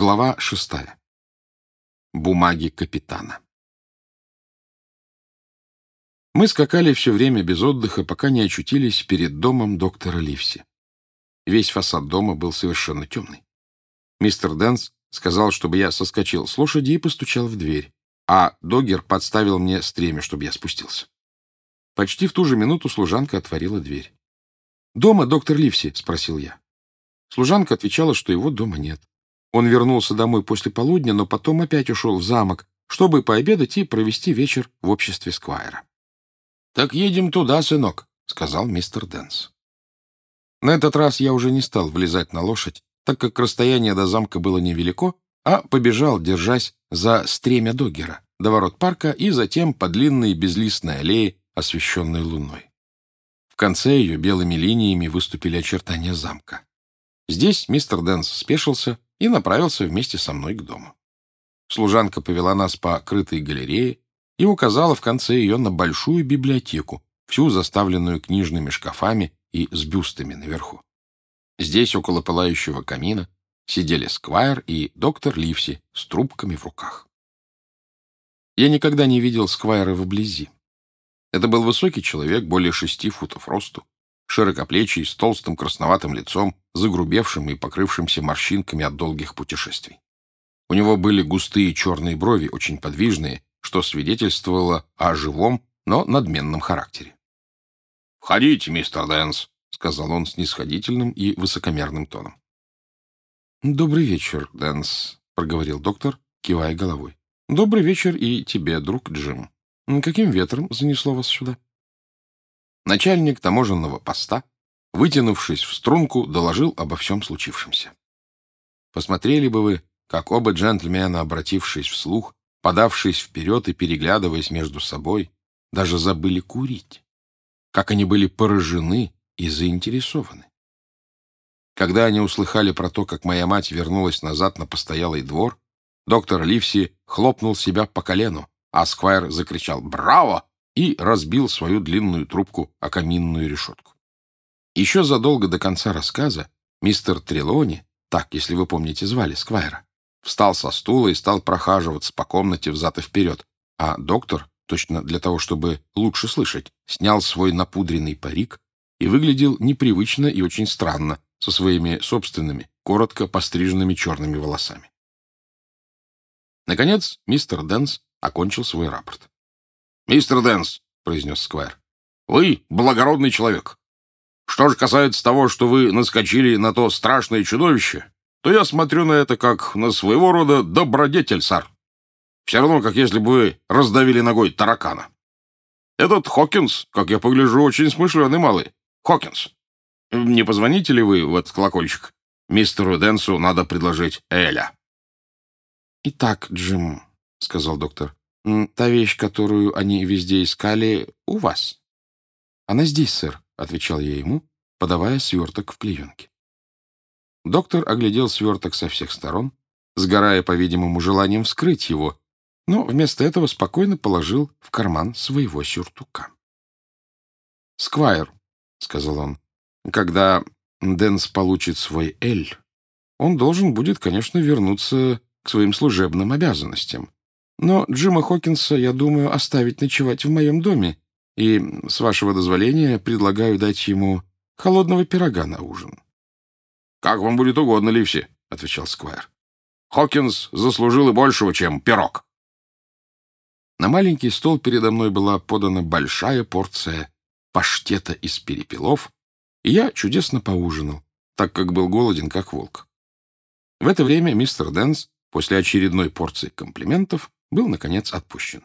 Глава шестая. Бумаги капитана. Мы скакали все время без отдыха, пока не очутились перед домом доктора Ливси. Весь фасад дома был совершенно темный. Мистер Дэнс сказал, чтобы я соскочил с лошади и постучал в дверь, а Догер подставил мне стремя, чтобы я спустился. Почти в ту же минуту служанка отворила дверь. «Дома, доктор Ливси?» — спросил я. Служанка отвечала, что его дома нет. Он вернулся домой после полудня, но потом опять ушел в замок, чтобы пообедать и провести вечер в обществе Сквайра. «Так едем туда, сынок», — сказал мистер Дэнс. На этот раз я уже не стал влезать на лошадь, так как расстояние до замка было невелико, а побежал, держась за стремя Доггера, до ворот парка и затем по длинной безлистной аллее, освещенной луной. В конце ее белыми линиями выступили очертания замка. Здесь мистер Дэнс спешился и направился вместе со мной к дому. Служанка повела нас по крытой галерее и указала в конце ее на большую библиотеку, всю заставленную книжными шкафами и с бюстами наверху. Здесь, около пылающего камина, сидели Сквайр и доктор Ливси с трубками в руках. Я никогда не видел Сквайра вблизи. Это был высокий человек, более шести футов росту, широкоплечий, с толстым красноватым лицом, загрубевшим и покрывшимся морщинками от долгих путешествий. У него были густые черные брови, очень подвижные, что свидетельствовало о живом, но надменном характере. «Входите, мистер Дэнс», — сказал он с нисходительным и высокомерным тоном. «Добрый вечер, Дэнс», — проговорил доктор, кивая головой. «Добрый вечер и тебе, друг Джим. Каким ветром занесло вас сюда?» Начальник таможенного поста, вытянувшись в струнку, доложил обо всем случившемся. Посмотрели бы вы, как оба джентльмена, обратившись вслух, подавшись вперед и переглядываясь между собой, даже забыли курить. Как они были поражены и заинтересованы. Когда они услыхали про то, как моя мать вернулась назад на постоялый двор, доктор Ливси хлопнул себя по колену, а Сквайр закричал «Браво!» И разбил свою длинную трубку о каминную решетку. Еще задолго до конца рассказа мистер Трелони, так, если вы помните, звали Сквайра, встал со стула и стал прохаживаться по комнате взад и вперед, а доктор, точно для того, чтобы лучше слышать, снял свой напудренный парик и выглядел непривычно и очень странно со своими собственными, коротко постриженными черными волосами. Наконец, мистер Дэнс окончил свой рапорт. «Мистер Дэнс», — произнес Сквайр, — «вы благородный человек. Что же касается того, что вы наскочили на то страшное чудовище, то я смотрю на это как на своего рода добродетель, сэр. Все равно, как если бы вы раздавили ногой таракана. Этот Хокинс, как я погляжу, очень смышленый малый. Хокинс, не позвоните ли вы в этот колокольчик? Мистеру Дэнсу надо предложить Эля». «Итак, Джим», — сказал доктор, Та вещь, которую они везде искали, у вас. Она здесь, сэр, — отвечал я ему, подавая сверток в клеенке. Доктор оглядел сверток со всех сторон, сгорая, по-видимому, желанием вскрыть его, но вместо этого спокойно положил в карман своего сюртука. «Сквайр», — сказал он, — «когда Дэнс получит свой «Эль», он должен будет, конечно, вернуться к своим служебным обязанностям. Но Джима Хокинса, я думаю, оставить ночевать в моем доме, и, с вашего дозволения, предлагаю дать ему холодного пирога на ужин. — Как вам будет угодно, Ливси, — отвечал Сквайр. — Хокинс заслужил и большего, чем пирог. На маленький стол передо мной была подана большая порция паштета из перепелов, и я чудесно поужинал, так как был голоден, как волк. В это время мистер Дэнс, после очередной порции комплиментов, был, наконец, отпущен.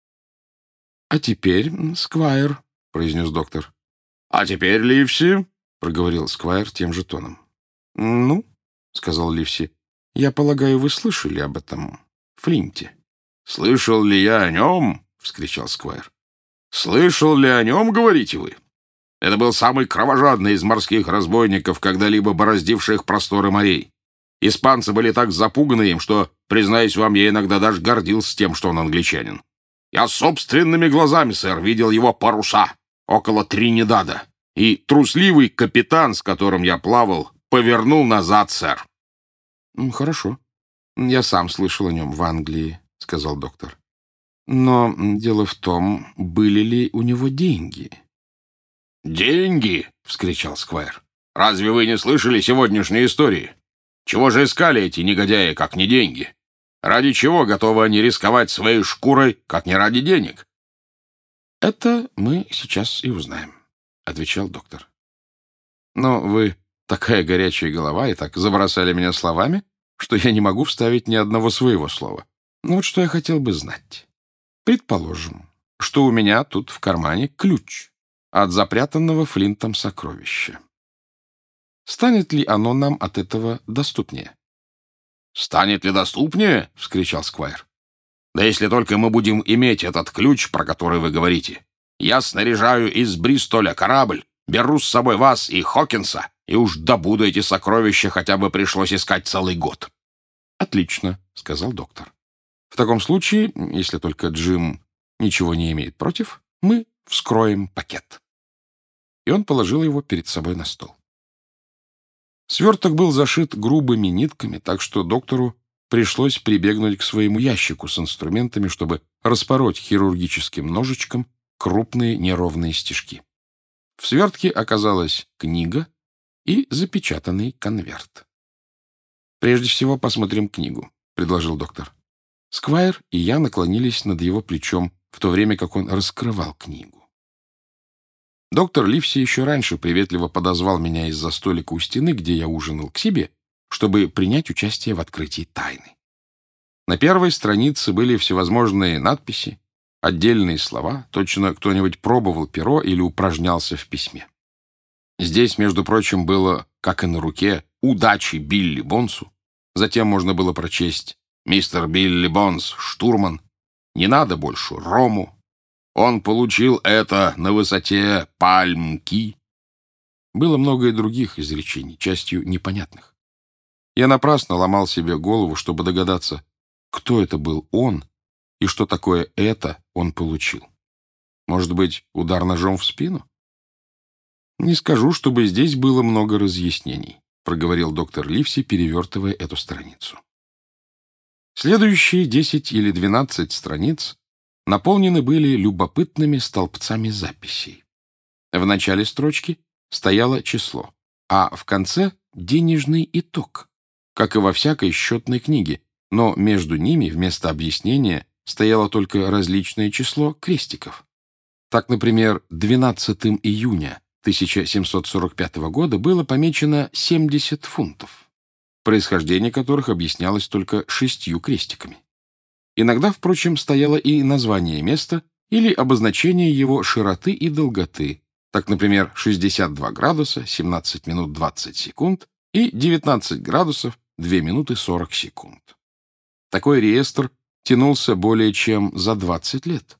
— А теперь, Сквайр, — произнес доктор. — А теперь, Ливси, — проговорил Сквайр тем же тоном. — Ну, — сказал Ливси, — я полагаю, вы слышали об этом Флинте. — Слышал ли я о нем? — вскричал Сквайр. — Слышал ли о нем, говорите вы? Это был самый кровожадный из морских разбойников, когда-либо бороздивших просторы морей. Испанцы были так запуганы им, что, признаюсь вам, я иногда даже гордился тем, что он англичанин. Я собственными глазами, сэр, видел его паруса около Тринидада. И трусливый капитан, с которым я плавал, повернул назад, сэр. — Хорошо, «Я сам слышал о нем в Англии», — сказал доктор. «Но дело в том, были ли у него деньги?» «Деньги!» — вскричал Сквайр. «Разве вы не слышали сегодняшней истории? Чего же искали эти негодяи, как не деньги? Ради чего готовы они рисковать своей шкурой, как не ради денег?» «Это мы сейчас и узнаем», — отвечал доктор. «Но вы такая горячая голова и так забросали меня словами, что я не могу вставить ни одного своего слова. Ну вот что я хотел бы знать. Предположим, что у меня тут в кармане ключ от запрятанного Флинтом сокровища. Станет ли оно нам от этого доступнее? «Станет ли доступнее?» — вскричал Сквайр. «Да если только мы будем иметь этот ключ, про который вы говорите. Я снаряжаю из Бристоля корабль, беру с собой вас и Хокинса, и уж добуду эти сокровища, хотя бы пришлось искать целый год». «Отлично», — сказал доктор. «В таком случае, если только Джим ничего не имеет против, мы вскроем пакет». И он положил его перед собой на стол. Сверток был зашит грубыми нитками, так что доктору пришлось прибегнуть к своему ящику с инструментами, чтобы распороть хирургическим ножичком крупные неровные стежки. В свертке оказалась книга и запечатанный конверт. «Прежде всего посмотрим книгу», — предложил доктор. Сквайр и я наклонились над его плечом, в то время как он раскрывал книгу. Доктор Ливси еще раньше приветливо подозвал меня из-за столика у стены, где я ужинал, к себе, чтобы принять участие в открытии тайны. На первой странице были всевозможные надписи, отдельные слова, точно кто-нибудь пробовал перо или упражнялся в письме. Здесь, между прочим, было, как и на руке, «Удачи Билли Бонсу». Затем можно было прочесть «Мистер Билли Бонс, штурман». «Не надо больше Рому, он получил это на высоте Пальмки. Было много и других изречений, частью непонятных. Я напрасно ломал себе голову, чтобы догадаться, кто это был он и что такое это он получил. Может быть, удар ножом в спину? Не скажу, чтобы здесь было много разъяснений, проговорил доктор Ливси, перевертывая эту страницу. Следующие десять или двенадцать страниц наполнены были любопытными столбцами записей. В начале строчки стояло число, а в конце — денежный итог, как и во всякой счетной книге, но между ними вместо объяснения стояло только различное число крестиков. Так, например, 12 июня 1745 года было помечено 70 фунтов, происхождение которых объяснялось только шестью крестиками. Иногда, впрочем, стояло и название места или обозначение его широты и долготы, так, например, 62 градуса 17 минут 20 секунд и 19 градусов 2 минуты 40 секунд. Такой реестр тянулся более чем за 20 лет.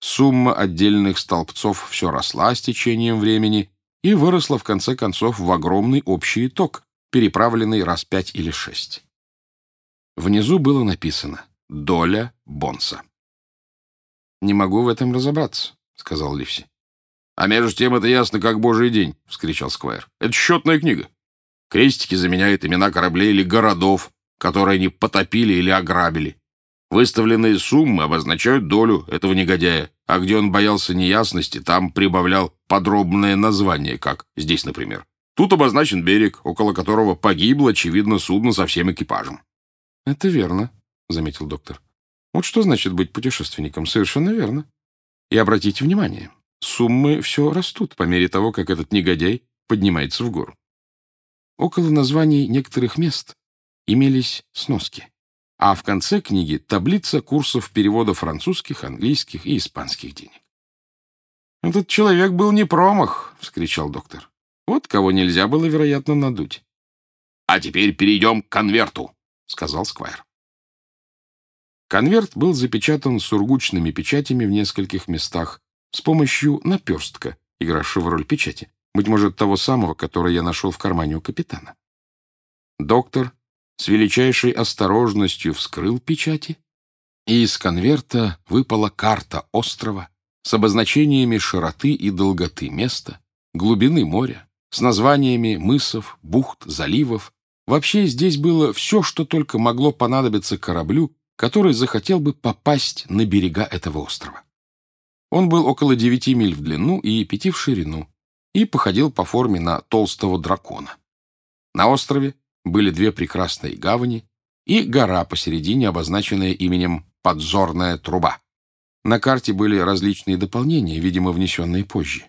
Сумма отдельных столбцов все росла с течением времени и выросла в конце концов в огромный общий итог, переправленный раз пять или шесть. Внизу было написано Доля Бонса. «Не могу в этом разобраться», — сказал Ливси. «А между тем это ясно, как божий день», — вскричал Сквайр. «Это счетная книга. Крестики заменяют имена кораблей или городов, которые они потопили или ограбили. Выставленные суммы обозначают долю этого негодяя, а где он боялся неясности, там прибавлял подробное название, как здесь, например. Тут обозначен берег, около которого погибло, очевидно, судно со всем экипажем. — Это верно, — заметил доктор. «Вот что значит быть путешественником? Совершенно верно. И обратите внимание, суммы все растут по мере того, как этот негодяй поднимается в гору. Около названий некоторых мест имелись сноски, а в конце книги таблица курсов перевода французских, английских и испанских денег. «Этот человек был не промах!» — вскричал доктор. «Вот кого нельзя было, вероятно, надуть». «А теперь перейдем к конверту», — сказал Сквайр. Конверт был запечатан сургучными печатями в нескольких местах с помощью наперстка, игравшего роль печати, быть может, того самого, который я нашел в кармане у капитана. Доктор с величайшей осторожностью вскрыл печати, и из конверта выпала карта острова с обозначениями широты и долготы места, глубины моря, с названиями мысов, бухт, заливов, Вообще здесь было все, что только могло понадобиться кораблю, который захотел бы попасть на берега этого острова. Он был около девяти миль в длину и пяти в ширину и походил по форме на толстого дракона. На острове были две прекрасные гавани и гора посередине, обозначенная именем «Подзорная труба». На карте были различные дополнения, видимо, внесенные позже.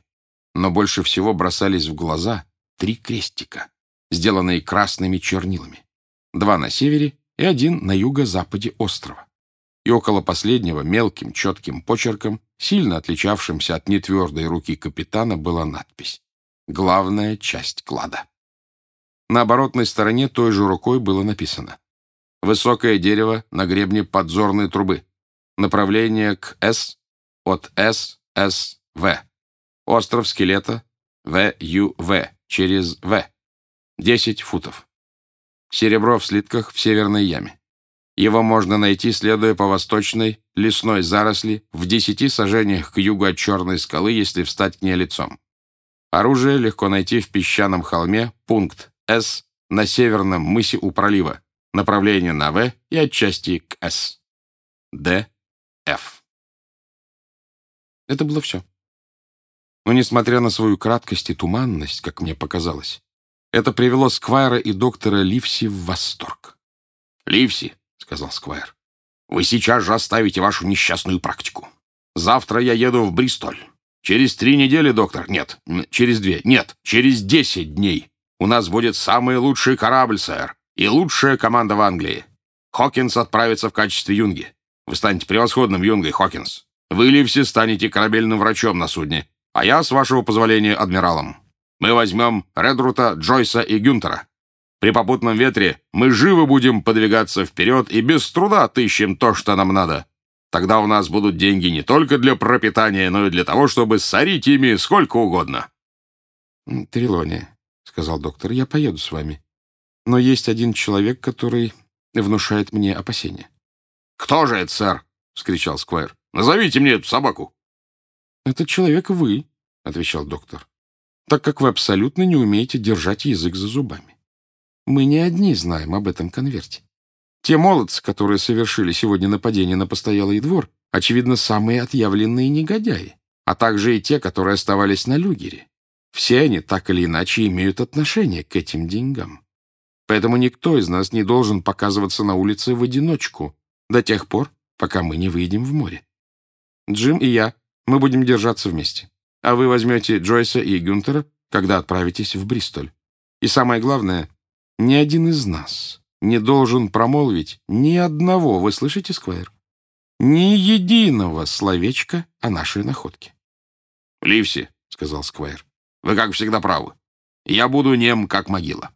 Но больше всего бросались в глаза три крестика, сделанные красными чернилами. Два на севере и один на юго-западе острова. И около последнего мелким четким почерком сильно отличавшимся от нетвердой руки капитана, была надпись «Главная часть клада». На оборотной стороне той же рукой было написано «Высокое дерево на гребне подзорной трубы. Направление к С от С, С, В. Остров скелета В, Ю, В. Через В. 10 футов. Серебро в слитках в северной яме. Его можно найти, следуя по восточной лесной заросли в десяти сажениях к югу от Черной скалы, если встать к ней лицом. Оружие легко найти в песчаном холме, пункт С, на северном мысе у пролива, направление на В и отчасти к С. Д, Ф. Это было все. Но, несмотря на свою краткость и туманность, как мне показалось, это привело Сквайра и доктора Ливси в восторг. «Ливси», — сказал Сквайр, вы сейчас же оставите вашу несчастную практику. Завтра я еду в Бристоль. Через три недели, доктор. Нет, через две. Нет, через десять дней. У нас будет самый лучший корабль, сэр. И лучшая команда в Англии. Хокинс отправится в качестве юнги. Вы станете превосходным юнгой, Хокинс. Вы, Ливси, станете корабельным врачом на судне. А я, с вашего позволения, адмиралом. Мы возьмем Редрута, Джойса и Гюнтера. При попутном ветре мы живо будем подвигаться вперед и без труда отыщем то, что нам надо. Тогда у нас будут деньги не только для пропитания, но и для того, чтобы сорить ими сколько угодно. — Трелония, — сказал доктор, — я поеду с вами. Но есть один человек, который внушает мне опасения. — Кто же это, сэр? — вскричал Сквайр. — Назовите мне эту собаку. — Этот человек вы, — отвечал доктор, — так как вы абсолютно не умеете держать язык за зубами. Мы не одни знаем об этом конверте. Те молодцы, которые совершили сегодня нападение на постоялый двор, очевидно, самые отъявленные негодяи, а также и те, которые оставались на люгере. Все они так или иначе имеют отношение к этим деньгам. Поэтому никто из нас не должен показываться на улице в одиночку до тех пор, пока мы не выйдем в море. Джим и я, мы будем держаться вместе. А вы возьмете Джойса и Гюнтера, когда отправитесь в Бристоль. И самое главное, ни один из нас не должен промолвить ни одного, вы слышите, Сквайр? Ни единого словечка о нашей находке. — Ливси, — сказал Сквайр, — вы, как всегда, правы. Я буду нем, как могила.